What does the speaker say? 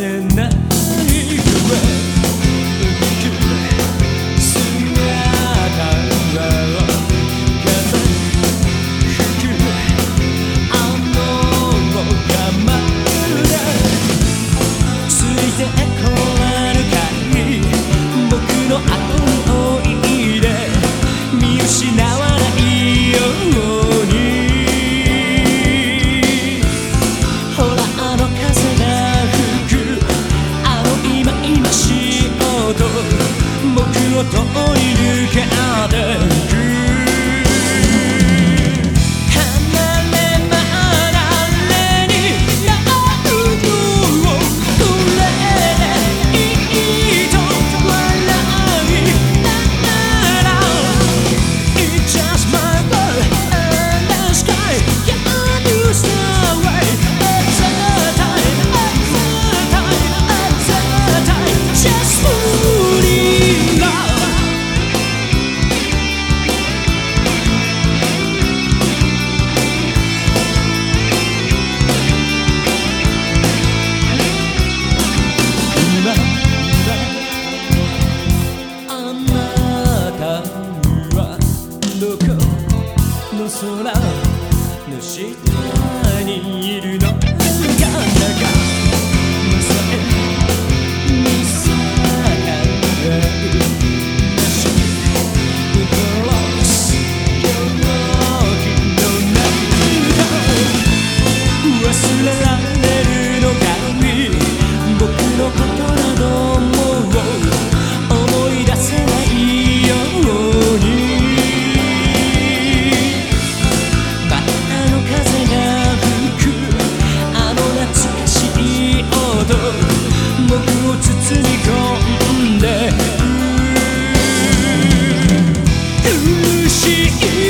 せない夢 Toto You.